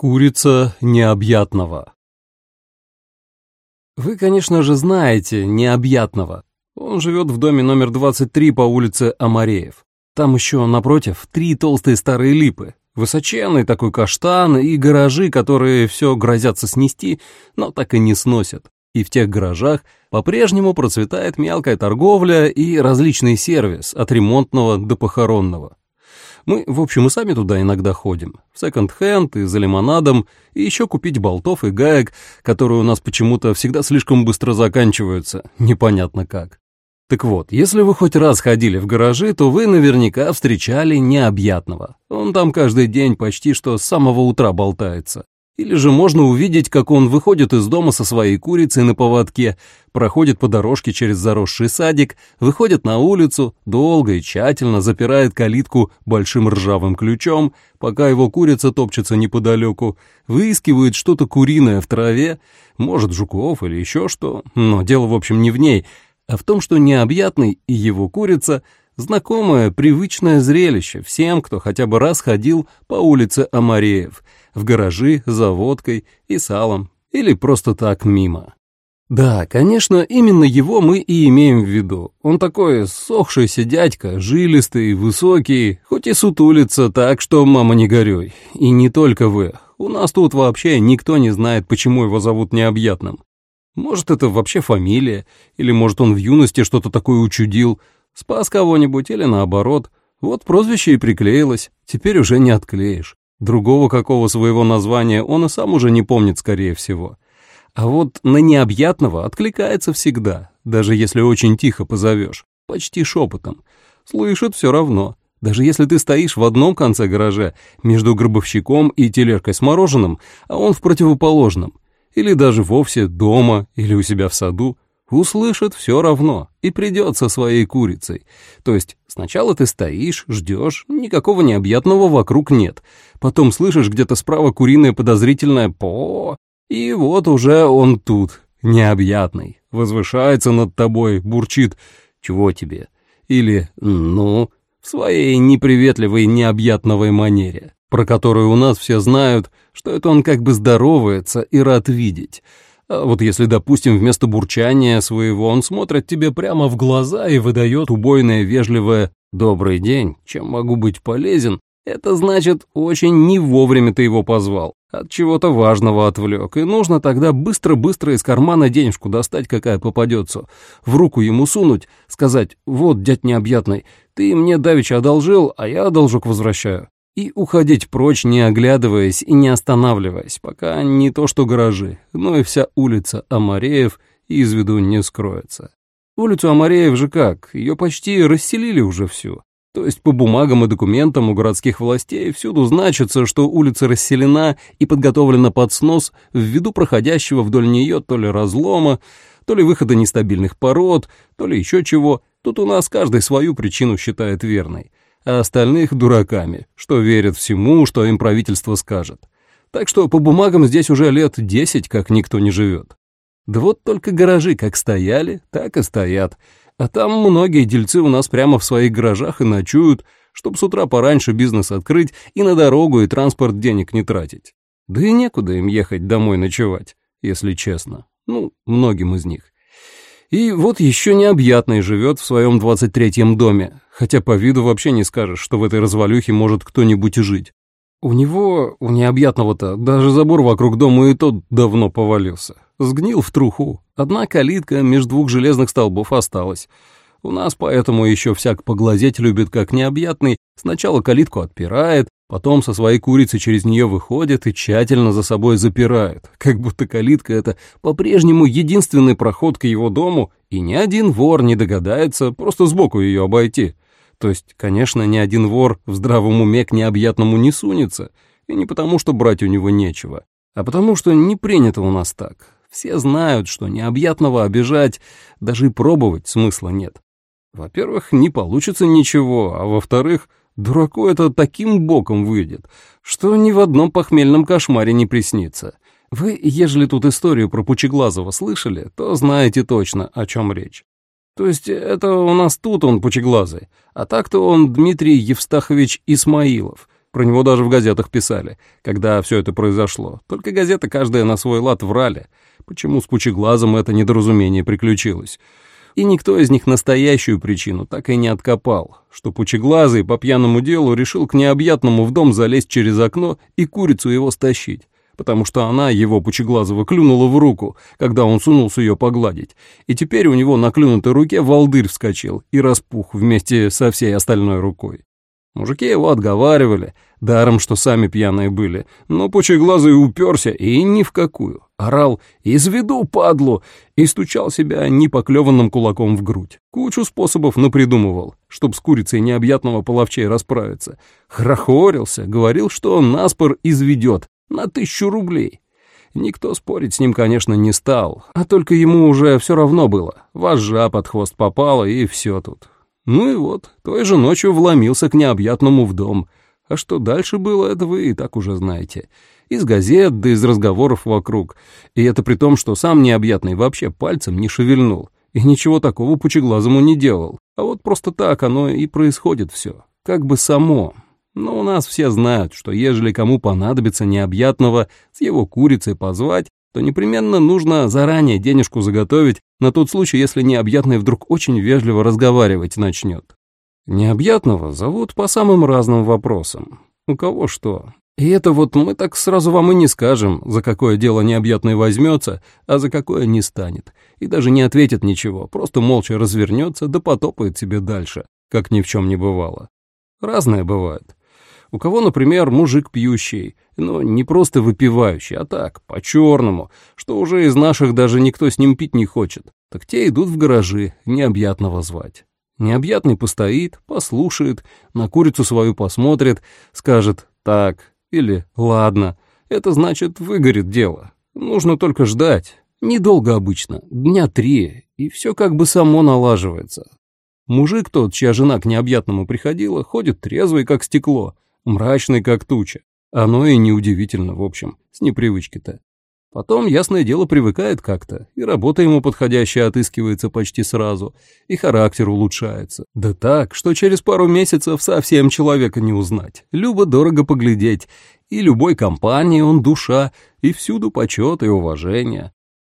Курица необъятного. Вы, конечно же, знаете необъятного. Он живет в доме номер 23 по улице Амареев. Там еще напротив три толстые старые липы, высоченный такой каштан и гаражи, которые все грозятся снести, но так и не сносят. И в тех гаражах по-прежнему процветает мелкая торговля и различный сервис от ремонтного до похоронного. Мы, в общем, и сами туда иногда ходим. В секонд-хенд и за лимонадом, и еще купить болтов и гаек, которые у нас почему-то всегда слишком быстро заканчиваются, непонятно как. Так вот, если вы хоть раз ходили в гаражи, то вы наверняка встречали необъятного. Он там каждый день почти что с самого утра болтается. Или же можно увидеть, как он выходит из дома со своей курицей на поводке, проходит по дорожке через заросший садик, выходит на улицу, долго и тщательно запирает калитку большим ржавым ключом, пока его курица топчется неподалеку, выискивает что-то куриное в траве, может, жуков или еще что, но дело, в общем, не в ней, а в том, что необъятный и его курица — знакомое, привычное зрелище всем, кто хотя бы раз ходил по улице Амареев — в гаражи за водкой и салом, или просто так мимо. Да, конечно, именно его мы и имеем в виду. Он такой сохшийся дядька, жилистый, высокий, хоть и сутулится так, что мама не горюй. И не только вы. У нас тут вообще никто не знает, почему его зовут необъятным. Может, это вообще фамилия, или может он в юности что-то такое учудил, спас кого-нибудь или наоборот. Вот прозвище и приклеилось, теперь уже не отклеишь. Другого какого своего названия он и сам уже не помнит, скорее всего. А вот на необъятного откликается всегда, даже если очень тихо позовешь, почти шепотом. Слышит все равно. Даже если ты стоишь в одном конце гаража, между гробовщиком и тележкой с мороженым, а он в противоположном, или даже вовсе дома или у себя в саду, Услышит все равно и придет со своей курицей. То есть сначала ты стоишь, ждешь, никакого необъятного вокруг нет. Потом слышишь где-то справа куриное подозрительное «по», и вот уже он тут, необъятный, возвышается над тобой, бурчит «чего тебе?» или «ну» в своей неприветливой необъятновой манере, про которую у нас все знают, что это он как бы здоровается и рад видеть — а вот если, допустим, вместо бурчания своего он смотрит тебе прямо в глаза и выдает убойное вежливое «добрый день, чем могу быть полезен», это значит, очень не вовремя ты его позвал, от чего-то важного отвлек, и нужно тогда быстро-быстро из кармана денежку достать, какая попадется, в руку ему сунуть, сказать «вот, дядь необъятный, ты мне давеча одолжил, а я должок возвращаю» и уходить прочь, не оглядываясь и не останавливаясь, пока не то что гаражи, но и вся улица Амареев из виду не скроется. Улицу Амареев же как, ее почти расселили уже всю. То есть по бумагам и документам у городских властей всюду значится, что улица расселена и подготовлена под снос ввиду проходящего вдоль нее то ли разлома, то ли выхода нестабильных пород, то ли еще чего. Тут у нас каждый свою причину считает верной а остальных — дураками, что верят всему, что им правительство скажет. Так что по бумагам здесь уже лет десять как никто не живет. Да вот только гаражи как стояли, так и стоят. А там многие дельцы у нас прямо в своих гаражах и ночуют, чтобы с утра пораньше бизнес открыть и на дорогу и транспорт денег не тратить. Да и некуда им ехать домой ночевать, если честно. Ну, многим из них. И вот еще необъятный живет в своем двадцать третьем доме, хотя по виду вообще не скажешь, что в этой развалюхе может кто-нибудь жить. У него, у необъятного-то, даже забор вокруг дома и тот давно повалился. Сгнил в труху. Одна калитка между двух железных столбов осталась. У нас поэтому еще всяк поглазеть любит как необъятный. Сначала калитку отпирает, потом со своей курицей через нее выходит и тщательно за собой запирает, как будто калитка — это по-прежнему единственный проход к его дому, и ни один вор не догадается просто сбоку ее обойти. То есть, конечно, ни один вор в здравом уме к необъятному не сунется, и не потому, что брать у него нечего, а потому, что не принято у нас так. Все знают, что необъятного обижать даже и пробовать смысла нет. Во-первых, не получится ничего, а во-вторых, дураку это таким боком выйдет, что ни в одном похмельном кошмаре не приснится. Вы, ежели тут историю про Пучеглазого слышали, то знаете точно, о чем речь. То есть это у нас тут он Пучеглазый, а так-то он Дмитрий Евстахович Исмаилов, Про него даже в газетах писали, когда все это произошло. Только газеты каждая на свой лад врали. Почему с пучеглазом это недоразумение приключилось? И никто из них настоящую причину так и не откопал, что пучеглазый по пьяному делу решил к необъятному в дом залезть через окно и курицу его стащить потому что она его пучеглазого клюнула в руку, когда он сунулся ее погладить, и теперь у него на клюнутой руке волдырь вскочил и распух вместе со всей остальной рукой. Мужики его отговаривали, даром, что сами пьяные были, но пучеглазый уперся и ни в какую. Орал «Изведу, падлу!» и стучал себя непоклеванным кулаком в грудь. Кучу способов напридумывал, чтоб с курицей необъятного половчей расправиться. Хрохорился, говорил, что наспор изведет, на тысячу рублей. Никто спорить с ним, конечно, не стал, а только ему уже все равно было. Вожжа под хвост попала, и все тут. Ну и вот, той же ночью вломился к необъятному в дом. А что дальше было, это вы и так уже знаете. Из газет, да из разговоров вокруг. И это при том, что сам необъятный вообще пальцем не шевельнул. И ничего такого пучеглазому не делал. А вот просто так оно и происходит все. Как бы само, но у нас все знают, что ежели кому понадобится необъятного с его курицей позвать, то непременно нужно заранее денежку заготовить на тот случай, если необъятный вдруг очень вежливо разговаривать начнет. Необъятного зовут по самым разным вопросам. У кого что. И это вот мы так сразу вам и не скажем, за какое дело необъятный возьмется, а за какое не станет. И даже не ответит ничего, просто молча развернется да потопает себе дальше, как ни в чем не бывало. Разное бывает. У кого, например, мужик пьющий, но не просто выпивающий, а так, по-черному, что уже из наших даже никто с ним пить не хочет, так те идут в гаражи, необъятного звать. Необъятный постоит, послушает, на курицу свою посмотрит, скажет «так» или «ладно». Это значит, выгорит дело. Нужно только ждать. Недолго обычно, дня три, и все как бы само налаживается. Мужик тот, чья жена к необъятному приходила, ходит трезвый, как стекло, мрачный, как туча. Оно и неудивительно, в общем, с непривычки-то. Потом, ясное дело, привыкает как-то, и работа ему подходящая отыскивается почти сразу, и характер улучшается. Да так, что через пару месяцев совсем человека не узнать. Любо-дорого поглядеть, и любой компании он душа, и всюду почет и уважение.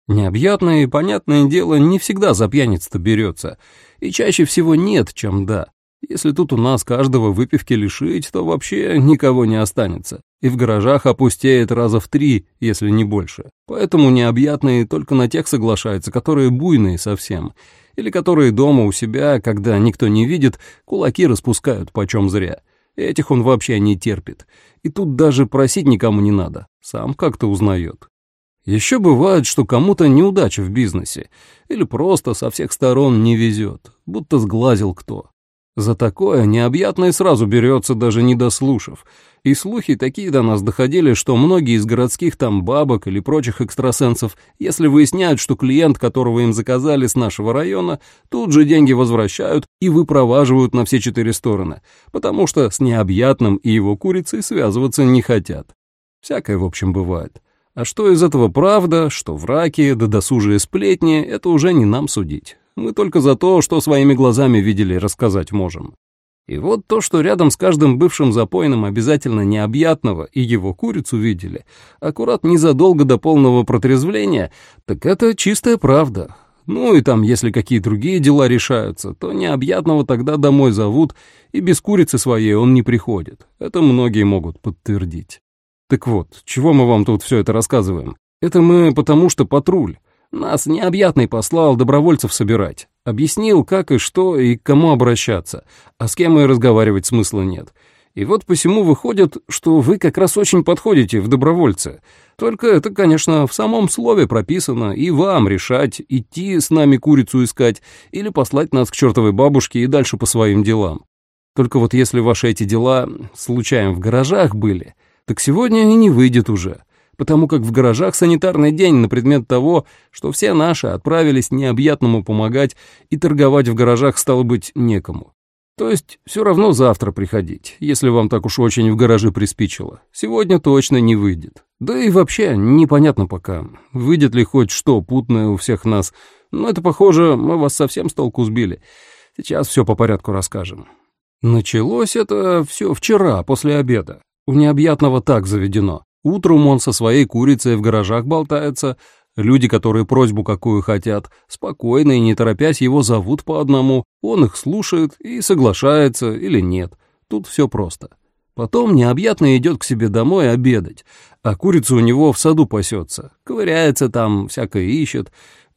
Необъятное и понятное дело не всегда за пьяниц-то берется, и чаще всего нет, чем да. Если тут у нас каждого выпивки лишить, то вообще никого не останется. И в гаражах опустеет раза в три, если не больше. Поэтому необъятные только на тех соглашаются, которые буйные совсем. Или которые дома у себя, когда никто не видит, кулаки распускают почем зря. Этих он вообще не терпит. И тут даже просить никому не надо. Сам как-то узнает. Еще бывает, что кому-то неудача в бизнесе. Или просто со всех сторон не везет. Будто сглазил кто. За такое необъятное сразу берется, даже не дослушав. И слухи такие до нас доходили, что многие из городских там бабок или прочих экстрасенсов, если выясняют, что клиент, которого им заказали с нашего района, тут же деньги возвращают и выпроваживают на все четыре стороны, потому что с необъятным и его курицей связываться не хотят. Всякое, в общем, бывает. А что из этого правда, что враки, да досужие сплетни, это уже не нам судить. Мы только за то, что своими глазами видели, рассказать можем. И вот то, что рядом с каждым бывшим запойным обязательно необъятного и его курицу видели, аккурат незадолго до полного протрезвления, так это чистая правда. Ну и там, если какие другие дела решаются, то необъятного тогда домой зовут, и без курицы своей он не приходит. Это многие могут подтвердить. Так вот, чего мы вам тут все это рассказываем? Это мы потому что патруль. Нас необъятный послал добровольцев собирать. Объяснил, как и что и к кому обращаться, а с кем и разговаривать смысла нет. И вот посему выходит, что вы как раз очень подходите в добровольцы. Только это, конечно, в самом слове прописано, и вам решать, идти с нами курицу искать или послать нас к чертовой бабушке и дальше по своим делам. Только вот если ваши эти дела случаем в гаражах были, так сегодня и не выйдет уже потому как в гаражах санитарный день на предмет того, что все наши отправились необъятному помогать, и торговать в гаражах стало быть некому. То есть все равно завтра приходить, если вам так уж очень в гараже приспичило. Сегодня точно не выйдет. Да и вообще непонятно пока, выйдет ли хоть что путное у всех нас. Но это похоже, мы вас совсем с толку сбили. Сейчас все по порядку расскажем. Началось это все вчера, после обеда. У необъятного так заведено. Утром он со своей курицей в гаражах болтается, люди, которые просьбу какую хотят, спокойно и не торопясь его зовут по одному, он их слушает и соглашается или нет. Тут все просто. Потом необъятно идет к себе домой обедать, а курица у него в саду пасется, ковыряется там, всякое ищет.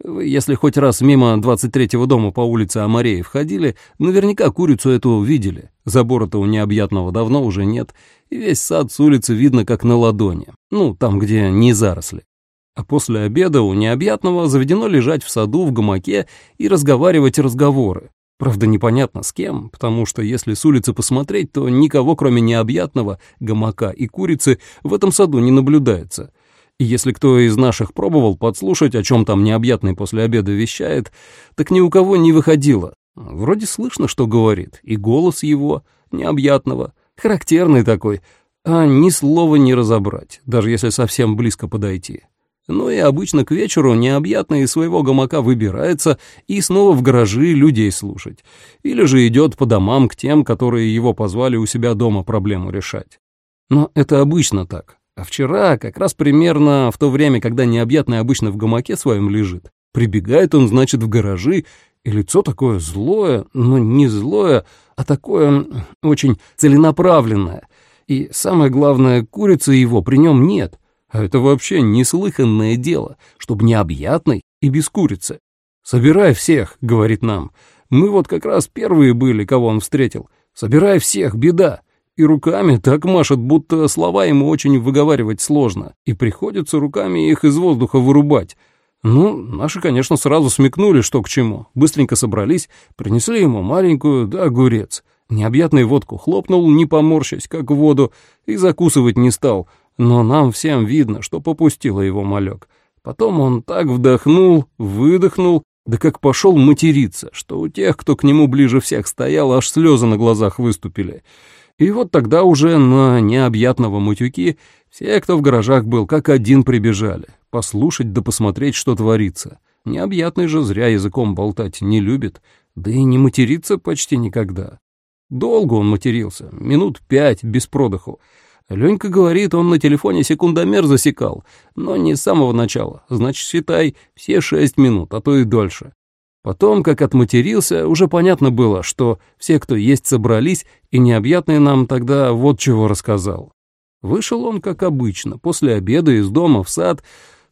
Вы, если хоть раз мимо 23-го дома по улице Амареев ходили, наверняка курицу эту видели. Забора-то у необъятного давно уже нет, и весь сад с улицы видно как на ладони, ну, там, где не заросли. А после обеда у необъятного заведено лежать в саду в гамаке и разговаривать разговоры. Правда, непонятно с кем, потому что если с улицы посмотреть, то никого, кроме необъятного, гамака и курицы, в этом саду не наблюдается. И если кто из наших пробовал подслушать, о чем там необъятный после обеда вещает, так ни у кого не выходило. Вроде слышно, что говорит, и голос его, необъятного, характерный такой, а ни слова не разобрать, даже если совсем близко подойти. Ну и обычно к вечеру необъятно из своего гамака выбирается и снова в гаражи людей слушать. Или же идет по домам к тем, которые его позвали у себя дома проблему решать. Но это обычно так. А вчера, как раз примерно в то время, когда необъятный обычно в гамаке своем лежит, прибегает он, значит, в гаражи, и лицо такое злое, но не злое, а такое очень целенаправленное. И самое главное, курицы его при нем нет — а это вообще неслыханное дело, чтобы необъятный и без курицы. «Собирай всех», — говорит нам. «Мы вот как раз первые были, кого он встретил. Собирай всех, беда». И руками так машет, будто слова ему очень выговаривать сложно, и приходится руками их из воздуха вырубать. Ну, наши, конечно, сразу смекнули, что к чему. Быстренько собрались, принесли ему маленькую, да огурец. Необъятный водку хлопнул, не поморщась, как воду, и закусывать не стал — но нам всем видно, что попустило его малек. Потом он так вдохнул, выдохнул, да как пошел материться, что у тех, кто к нему ближе всех стоял, аж слезы на глазах выступили. И вот тогда уже на необъятного мутюки все, кто в гаражах был, как один прибежали, послушать да посмотреть, что творится. Необъятный же зря языком болтать не любит, да и не матерится почти никогда. Долго он матерился, минут пять без продыху, Ленька говорит, он на телефоне секундомер засекал, но не с самого начала, значит, считай, все шесть минут, а то и дольше. Потом, как отматерился, уже понятно было, что все, кто есть, собрались, и необъятный нам тогда вот чего рассказал. Вышел он, как обычно, после обеда из дома в сад,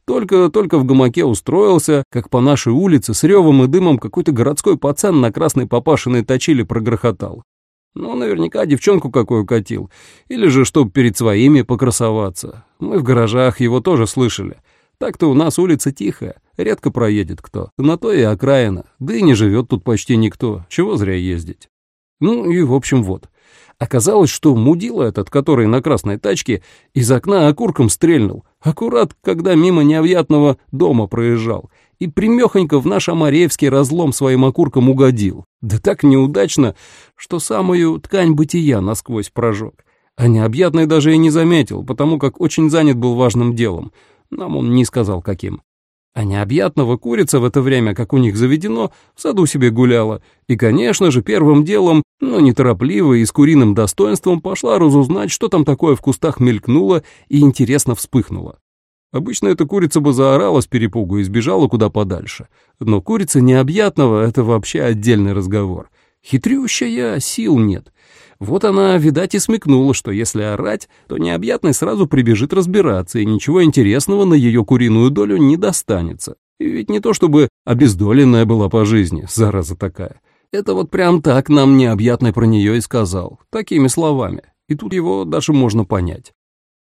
только-только в гамаке устроился, как по нашей улице с ревом и дымом какой-то городской пацан на красной папашиной точили прогрохотал. Ну, наверняка девчонку какую катил. Или же, чтоб перед своими покрасоваться. Мы в гаражах его тоже слышали. Так-то у нас улица тихая, редко проедет кто. На то и окраина, да и не живет тут почти никто. Чего зря ездить. Ну и в общем вот. Оказалось, что мудила этот, который на красной тачке, из окна окурком стрельнул, аккурат, когда мимо необъятного дома проезжал, и примехонько в наш Амареевский разлом своим окурком угодил. Да так неудачно, что самую ткань бытия насквозь прожег. А необъятный даже и не заметил, потому как очень занят был важным делом. Нам он не сказал, каким. А необъятного курица в это время, как у них заведено, в саду себе гуляла. И, конечно же, первым делом, но неторопливо и с куриным достоинством пошла разузнать, что там такое в кустах мелькнуло и интересно вспыхнуло. Обычно эта курица бы заорала с перепугу и сбежала куда подальше. Но курица необъятного — это вообще отдельный разговор. Хитрющая, сил нет. Вот она, видать, и смекнула, что если орать, то необъятный сразу прибежит разбираться, и ничего интересного на ее куриную долю не достанется. И ведь не то чтобы обездоленная была по жизни, зараза такая. Это вот прям так нам необъятный про нее и сказал, такими словами. И тут его даже можно понять.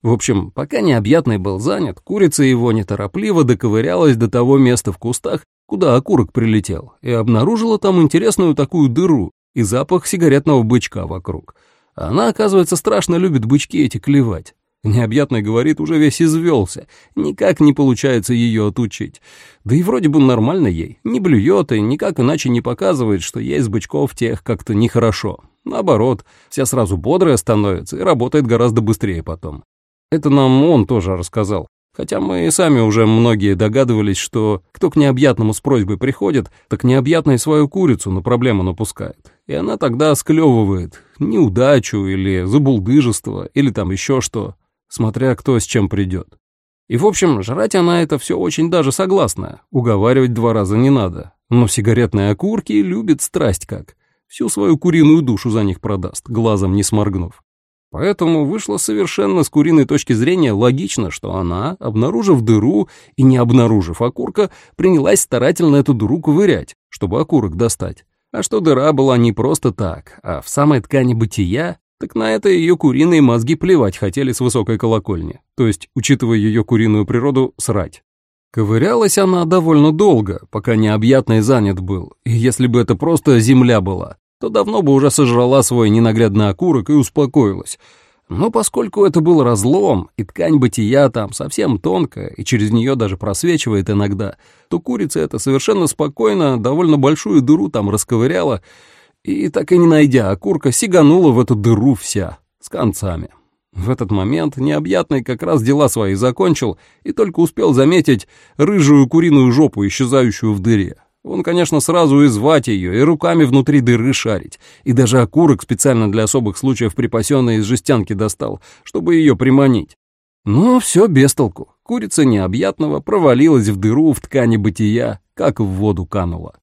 В общем, пока необъятный был занят, курица его неторопливо доковырялась до того места в кустах, куда окурок прилетел, и обнаружила там интересную такую дыру, и запах сигаретного бычка вокруг. Она, оказывается, страшно любит бычки эти клевать. Необъятный, говорит, уже весь извелся, никак не получается ее отучить. Да и вроде бы нормально ей, не блюет и никак иначе не показывает, что ей с бычков тех как-то нехорошо. Наоборот, вся сразу бодрая становится и работает гораздо быстрее потом. Это нам он тоже рассказал. Хотя мы и сами уже многие догадывались, что кто к необъятному с просьбой приходит, так необъятный свою курицу на проблему напускает. И она тогда склевывает неудачу или забулдыжество, или там еще что, смотря кто с чем придет. И, в общем, жрать она это все очень даже согласна, уговаривать два раза не надо. Но сигаретные окурки любит страсть как. Всю свою куриную душу за них продаст, глазом не сморгнув. Поэтому вышло совершенно с куриной точки зрения логично, что она, обнаружив дыру и не обнаружив окурка, принялась старательно эту дыру ковырять, чтобы окурок достать. А что дыра была не просто так, а в самой ткани бытия, так на это ее куриные мозги плевать хотели с высокой колокольни, то есть, учитывая ее куриную природу, срать. Ковырялась она довольно долго, пока необъятный занят был, и если бы это просто земля была, то давно бы уже сожрала свой ненаглядный окурок и успокоилась. Но поскольку это был разлом, и ткань бытия там совсем тонкая, и через нее даже просвечивает иногда, то курица эта совершенно спокойно довольно большую дыру там расковыряла, и, так и не найдя окурка, сиганула в эту дыру вся, с концами. В этот момент необъятный как раз дела свои закончил и только успел заметить рыжую куриную жопу, исчезающую в дыре. Он, конечно, сразу и звать ее, и руками внутри дыры шарить, и даже окурок специально для особых случаев припасенный из жестянки достал, чтобы ее приманить. Но все без толку. Курица необъятного провалилась в дыру в ткани бытия, как в воду канула.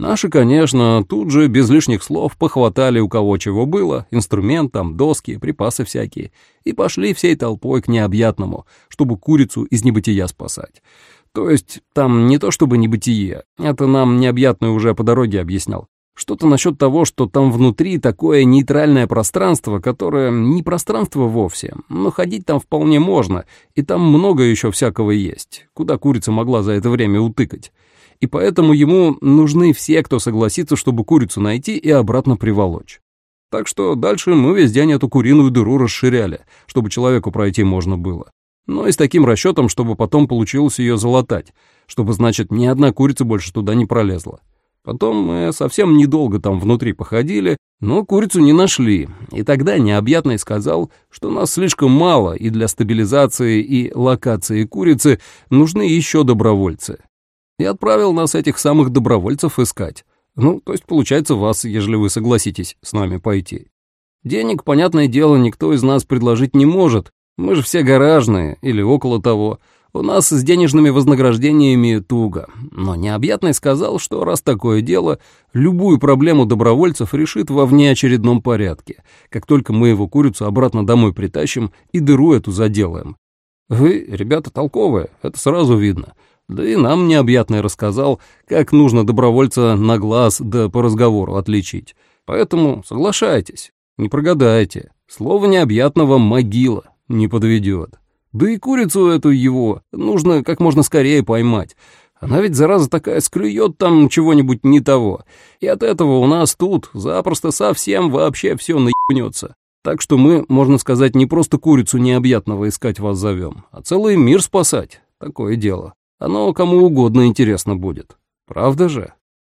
Наши, конечно, тут же без лишних слов похватали у кого чего было, инструмент там, доски, припасы всякие, и пошли всей толпой к необъятному, чтобы курицу из небытия спасать. То есть там не то чтобы небытие, это нам необъятный уже по дороге объяснял. Что-то насчет того, что там внутри такое нейтральное пространство, которое не пространство вовсе, но ходить там вполне можно, и там много еще всякого есть, куда курица могла за это время утыкать. И поэтому ему нужны все, кто согласится, чтобы курицу найти и обратно приволочь. Так что дальше мы весь день эту куриную дыру расширяли, чтобы человеку пройти можно было но и с таким расчетом, чтобы потом получилось ее залатать, чтобы, значит, ни одна курица больше туда не пролезла. Потом мы совсем недолго там внутри походили, но курицу не нашли, и тогда необъятный сказал, что нас слишком мало, и для стабилизации и локации курицы нужны еще добровольцы. И отправил нас этих самых добровольцев искать. Ну, то есть, получается, вас, ежели вы согласитесь с нами пойти. Денег, понятное дело, никто из нас предложить не может, мы же все гаражные, или около того. У нас с денежными вознаграждениями туго. Но необъятный сказал, что раз такое дело, любую проблему добровольцев решит во внеочередном порядке, как только мы его курицу обратно домой притащим и дыру эту заделаем. Вы, ребята, толковые, это сразу видно. Да и нам необъятный рассказал, как нужно добровольца на глаз да по разговору отличить. Поэтому соглашайтесь, не прогадайте. Слово необъятного могила не подведет. Да и курицу эту его нужно как можно скорее поймать. Она ведь, зараза такая, склюет там чего-нибудь не того. И от этого у нас тут запросто совсем вообще все наебнется. Так что мы, можно сказать, не просто курицу необъятного искать вас зовем, а целый мир спасать. Такое дело. Оно кому угодно интересно будет. Правда же?